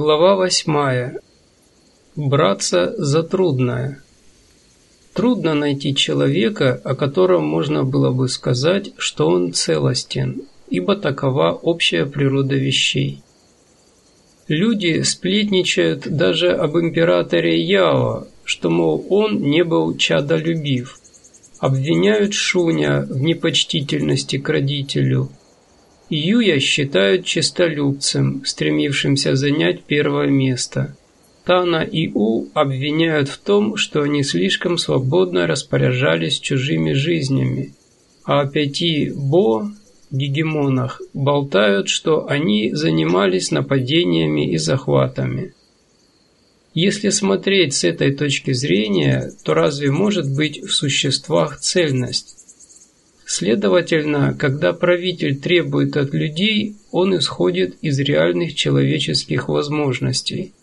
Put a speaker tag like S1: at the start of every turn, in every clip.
S1: Глава восьмая. Браться за трудное. Трудно найти человека, о котором можно было бы сказать, что он целостен, ибо такова общая природа вещей. Люди сплетничают даже об императоре Яо, что, мол, он не был чадолюбив. Обвиняют Шуня в непочтительности к родителю. Юя считают честолюбцем, стремившимся занять первое место. Тана и У обвиняют в том, что они слишком свободно распоряжались чужими жизнями, а пяти Бо гегемонах болтают, что они занимались нападениями и захватами. Если смотреть с этой точки зрения, то разве может быть в существах цельность? Следовательно, когда правитель требует от людей, он исходит из реальных человеческих возможностей.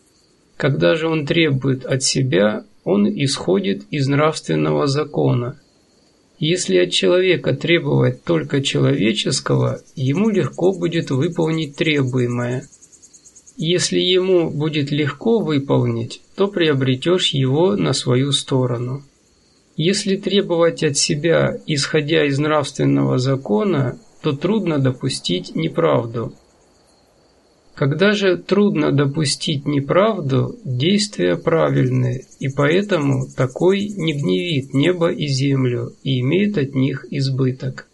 S1: Когда же он требует от себя, он исходит из нравственного закона – если от человека требовать только человеческого, ему легко будет выполнить требуемое. Если ему будет легко выполнить, то приобретешь его на свою сторону. Если требовать от себя, исходя из нравственного закона, то трудно допустить неправду – когда же трудно допустить неправду, действия правильные, и поэтому такой не гневит небо и землю и имеет от них избыток.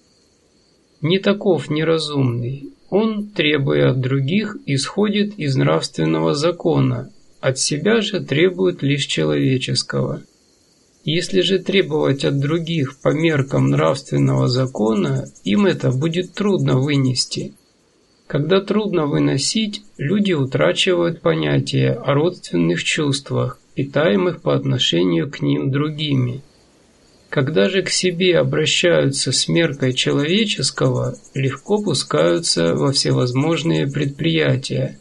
S1: Не таков неразумный, он, требуя от других, исходит из нравственного закона, от себя же требует лишь человеческого. Если же требовать от других по меркам нравственного закона, им это будет трудно вынести – когда трудно выносить, люди утрачивают понятие о родственных чувствах, питаемых по отношению к ним другими. Когда же к себе обращаются с меркой человеческого, легко пускаются во всевозможные предприятия,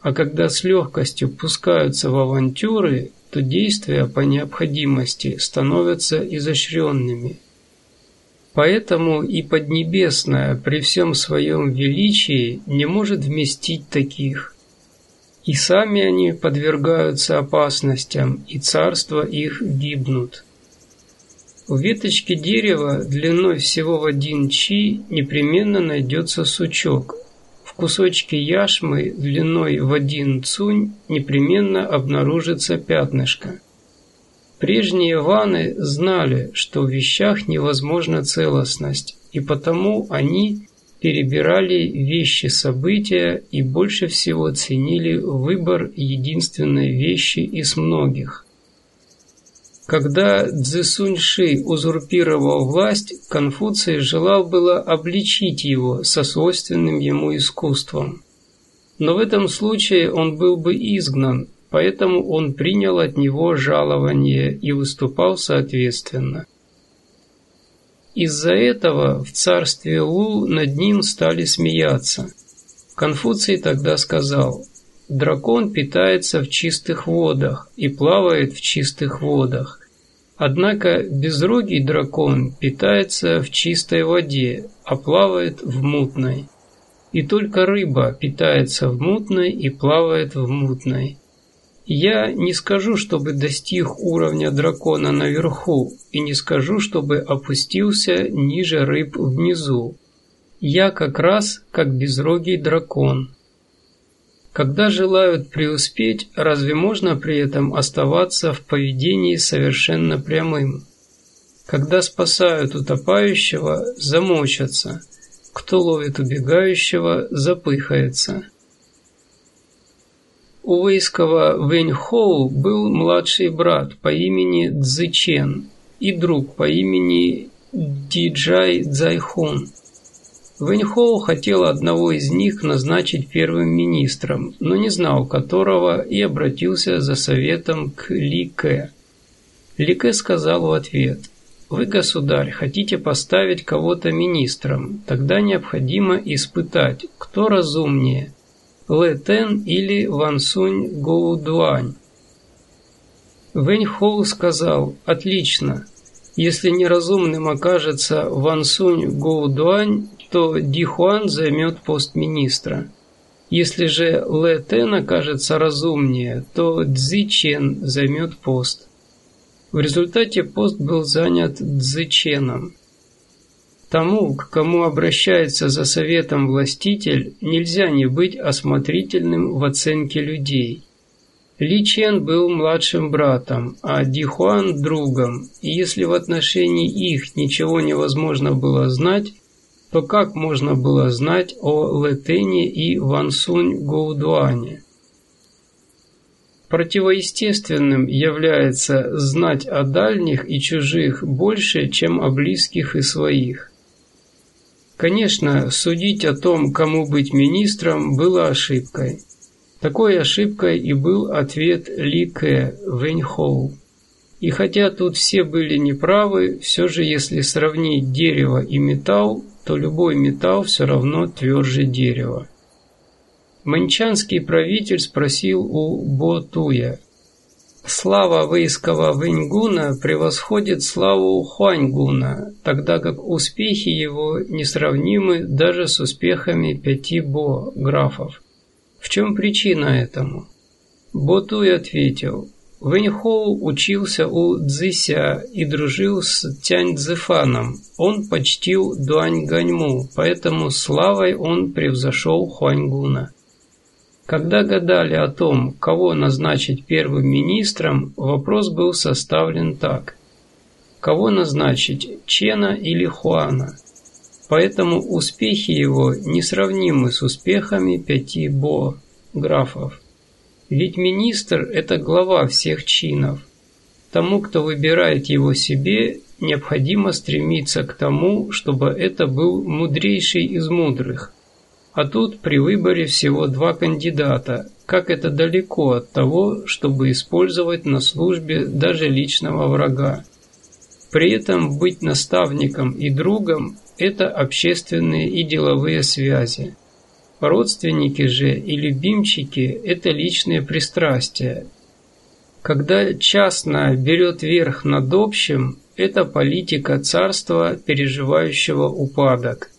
S1: а когда с легкостью пускаются в авантюры, то действия по необходимости становятся изощренными – Поэтому и Поднебесная при всем своем величии не может вместить таких. И сами они подвергаются опасностям, и царства их гибнут. У веточки дерева длиной всего в один чи непременно найдется сучок. В кусочке яшмы длиной в один цунь непременно обнаружится пятнышко. Прежние ваны знали, что в вещах невозможна целостность, и потому они перебирали вещи события и больше всего ценили выбор единственной вещи из многих. Когда Цзэсуньши узурпировал власть, Конфуций желал было обличить его со свойственным ему искусством. Но в этом случае он был бы изгнан, поэтому он принял от него жалование и выступал соответственно. Из-за этого в царстве Лу над ним стали смеяться. Конфуций тогда сказал, «Дракон питается в чистых водах и плавает в чистых водах. Однако безрогий дракон питается в чистой воде, а плавает в мутной. И только рыба питается в мутной и плавает в мутной. Я не скажу, чтобы достиг уровня дракона наверху, и не скажу, чтобы опустился ниже рыб внизу. Я как раз как безрогий дракон. Когда желают преуспеть, разве можно при этом оставаться в поведении совершенно прямым? Когда спасают утопающего, замочатся. Кто ловит убегающего, запыхается. У Вейского Вэньхоу был младший брат по имени Цзычен и друг по имени Диджай Цзайхун. Вэньхоу хотел одного из них назначить первым министром, но не знал которого и обратился за советом к Ли Кэ. Ли Кэ сказал в ответ, «Вы, государь, хотите поставить кого-то министром, тогда необходимо испытать, кто разумнее – Лэ Тен или Ван Сунь Гоу Дуань. Вэнь сказал «Отлично. Если неразумным окажется Ван Сунь Гоу то Ди Хуан займет пост министра. Если же Лэ Тен окажется разумнее, то Цзи Чен займет пост. В результате пост был занят Цзи Ченом. Тому, к кому обращается за советом властитель, нельзя не быть осмотрительным в оценке людей – ли Чен был младшим братом, а Ди Хуан – другом, и если в отношении их ничего невозможно было знать, то как можно было знать о Летене и Ван Сунь Гоудуане? Противоестественным является знать о дальних и чужих больше, чем о близких и своих. Конечно, судить о том, кому быть министром, было ошибкой – такой ошибкой и был ответ Ли Кэ Вэньхоу. И хотя тут все были неправы, все же если сравнить дерево и металл, то любой металл все равно тверже дерева. Манчанский правитель спросил у Ботуя. Слава войского Вэньгуна превосходит славу Хуаньгуна, тогда как успехи его несравнимы даже с успехами пяти Бо, графов. В чем причина этому? Ботуй ответил. Вэньхоу учился у Цзися и дружил с Тянь Цзэфаном. Он почтил Дуань Ганьму, поэтому славой он превзошел Хуаньгуна. Когда гадали о том, кого назначить первым министром, вопрос был составлен так. Кого назначить, Чена или Хуана? Поэтому успехи его несравнимы с успехами пяти Бо, графов. Ведь министр – это глава всех чинов. Тому, кто выбирает его себе, необходимо стремиться к тому, чтобы это был мудрейший из мудрых. А тут при выборе всего два кандидата, как это далеко от того, чтобы использовать на службе даже личного врага. При этом быть наставником и другом это общественные и деловые связи. Родственники же и любимчики – это личные пристрастия. Когда частное берет верх над общим, это политика царства, переживающего упадок.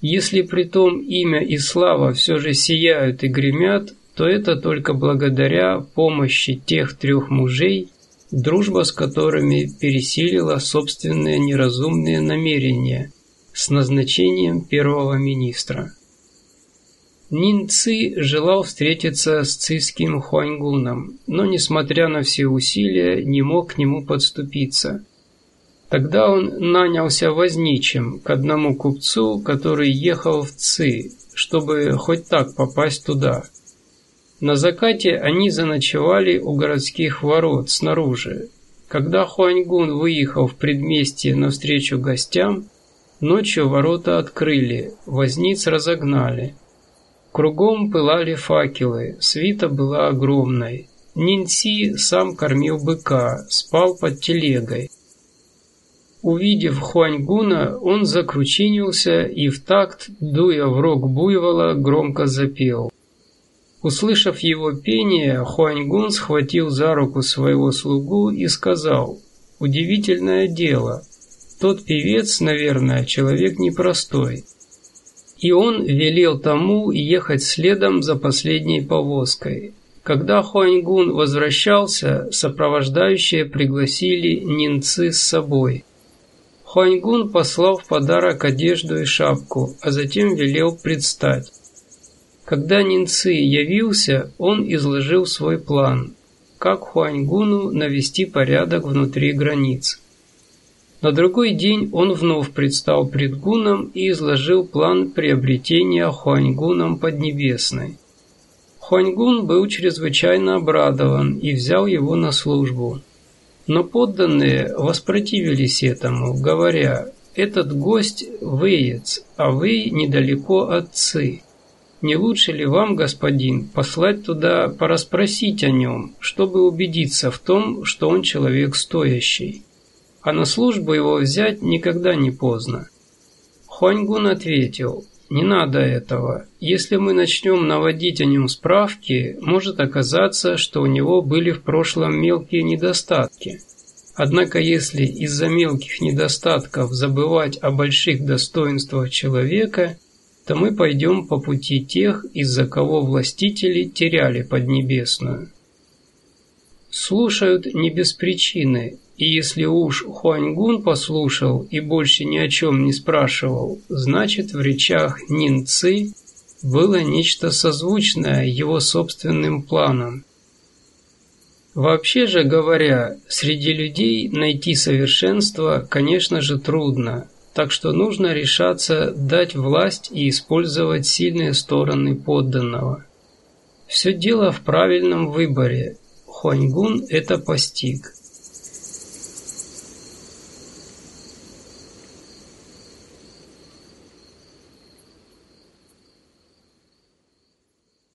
S1: Если при том имя и слава все же сияют и гремят, то это только благодаря помощи тех трех мужей, дружба с которыми пересилила собственные неразумные намерения – с назначением первого министра. Нин Ци желал встретиться с цийским Хуаньгуном, но, несмотря на все усилия, не мог к нему подступиться. Тогда он нанялся возничим к одному купцу, который ехал в Ци, чтобы хоть так попасть туда. На закате они заночевали у городских ворот снаружи. Когда Хуаньгун выехал в предместье навстречу гостям, Ночью ворота открыли, возниц разогнали. Кругом пылали факелы, свита была огромной. Нинси сам кормил быка, спал под телегой. Увидев Хуаньгуна, он закручинился и в такт, дуя в рог буйвола, громко запел. Услышав его пение, Хуаньгун схватил за руку своего слугу и сказал «Удивительное дело, тот певец, наверное, человек непростой. И он велел тому ехать следом за последней повозкой. Когда Хуаньгун возвращался, сопровождающие пригласили Нинцы с собой. Хуаньгун послал в подарок одежду и шапку, а затем велел предстать. Когда Нинцы явился, он изложил свой план, как Хуаньгуну навести порядок внутри границ. На другой день он вновь предстал пред Гуном и изложил план приобретения Хуаньгуном Поднебесной. Хуаньгун был чрезвычайно обрадован и взял его на службу. Но подданные воспротивились этому, говоря, «Этот гость – выец, а вы недалеко отцы. Не лучше ли вам, господин, послать туда порасспросить о нем, чтобы убедиться в том, что он человек стоящий?» А на службу его взять никогда не поздно. Хуаньгун ответил, не надо этого. Если мы начнем наводить о нем справки, может оказаться, что у него были в прошлом мелкие недостатки. Однако если из-за мелких недостатков забывать о больших достоинствах человека, то мы пойдем по пути тех, из-за кого властители теряли Поднебесную. Слушают не без причины, и если уж Хуаньгун послушал и больше ни о чем не спрашивал, значит в речах Нин Ци было нечто созвучное его собственным планам. Вообще же говоря, среди людей найти совершенство, конечно же, трудно, так что нужно решаться дать власть и использовать сильные стороны подданного. Все дело в правильном выборе. Хуаньгун это постиг.